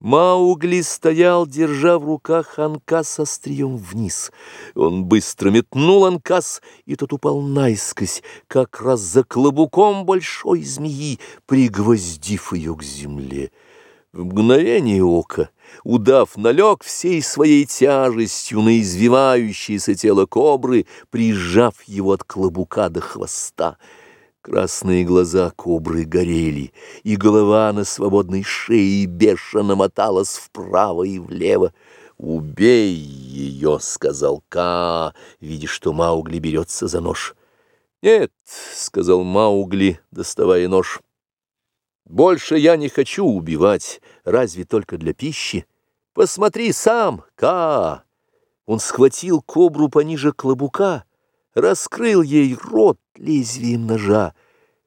Маугли стоял, держа в руках анкас острием вниз. Он быстро метнул анкас, и тот упал наискось, как раз за клобуком большой змеи, пригвоздив ее к земле. В мгновение ока удав налег всей своей тяжестью на извивающееся тело кобры, прижав его от клобука до хвоста. Красные глаза кобры горели, и голова на свободной шее бешено моталась вправо и влево. «Убей ее!» — сказал Ка, видя, что Маугли берется за нож. «Нет», — сказал Маугли, доставая нож. «Больше я не хочу убивать, разве только для пищи. Посмотри сам, Ка!» Он схватил кобру пониже клобука, раскрыл ей рот лезвием ножа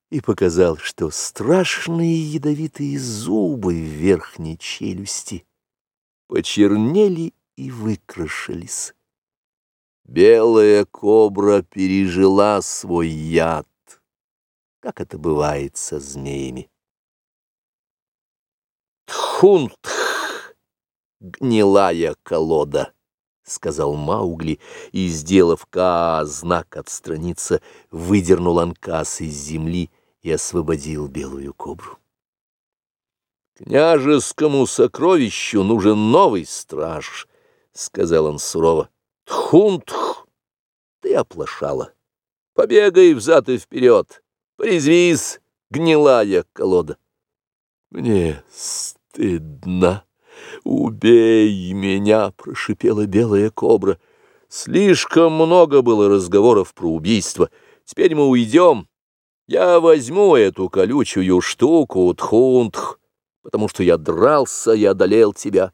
и показал, что страшные ядовитые зубы в верхней челюсти почернели и выкрашились. Белая кобра пережила свой яд, как это бывает со змеями. Тхунтх, гнилая колода. — сказал Маугли, и, сделав Ка знак отстраниться, выдернул анкас из земли и освободил белую кобру. «Княжескому сокровищу нужен новый страж», — сказал он сурово. «Тхунтх, ты оплошала. Побегай взад и вперед, призвись, гнилая колода». «Мне стыдно». «Убей меня!» — прошипела белая кобра. «Слишком много было разговоров про убийство. Теперь мы уйдем. Я возьму эту колючую штуку, тхунтх, потому что я дрался и одолел тебя.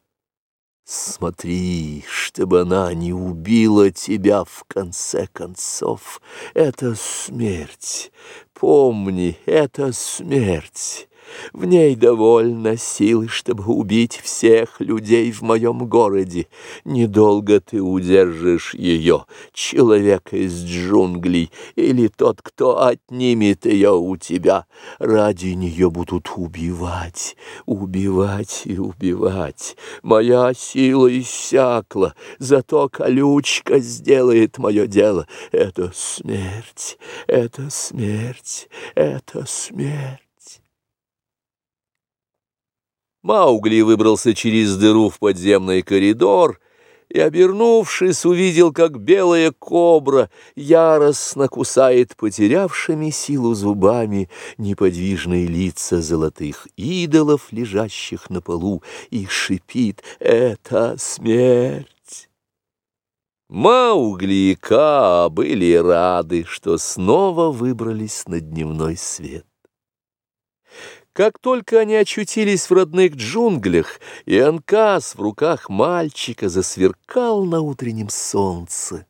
Смотри, чтобы она не убила тебя в конце концов. Это смерть. Помни, это смерть». В ней довольно силы, чтобы убить всех людей в моем городе. Недолго ты удержишь ее, человек из джунглей, или тот, кто отнимет ее у тебя. Ради нее будут убивать, убивать и убивать. Моя сила иссякла, зато колючка сделает мое дело. Это смерть, это смерть, это смерть. Маугли выбрался через дыру в подземный коридор и, обернувшись, увидел, как белая кобра яростно кусает потерявшими силу зубами неподвижные лица золотых идолов, лежащих на полу, и шипит «Это смерть!». Маугли и Ка были рады, что снова выбрались на дневной свет. Как только они очутились в родных джунглях, и Анкас в руках мальчика засверкал на утреннем солнце,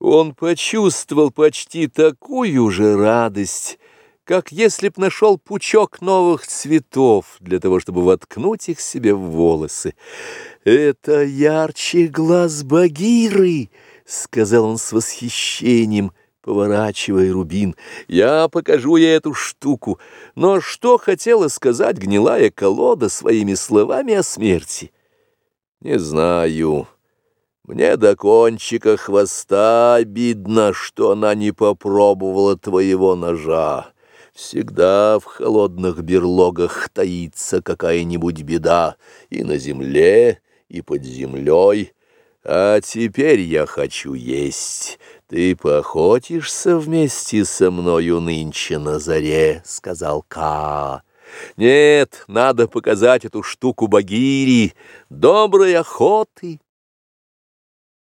он почувствовал почти такую же радость, как если б нашел пучок новых цветов для того, чтобы воткнуть их себе в волосы. «Это ярче глаз Багиры!» — сказал он с восхищением — поворачивая рубин. «Я покажу ей эту штуку. Но что хотела сказать гнилая колода своими словами о смерти?» «Не знаю. Мне до кончика хвоста обидно, что она не попробовала твоего ножа. Всегда в холодных берлогах таится какая-нибудь беда и на земле, и под землей». А теперь я хочу есть. Ты поохотишься вместе со мною нынче на заре, — сказал Ка. Нет, надо показать эту штуку Багири. Доброй охоты!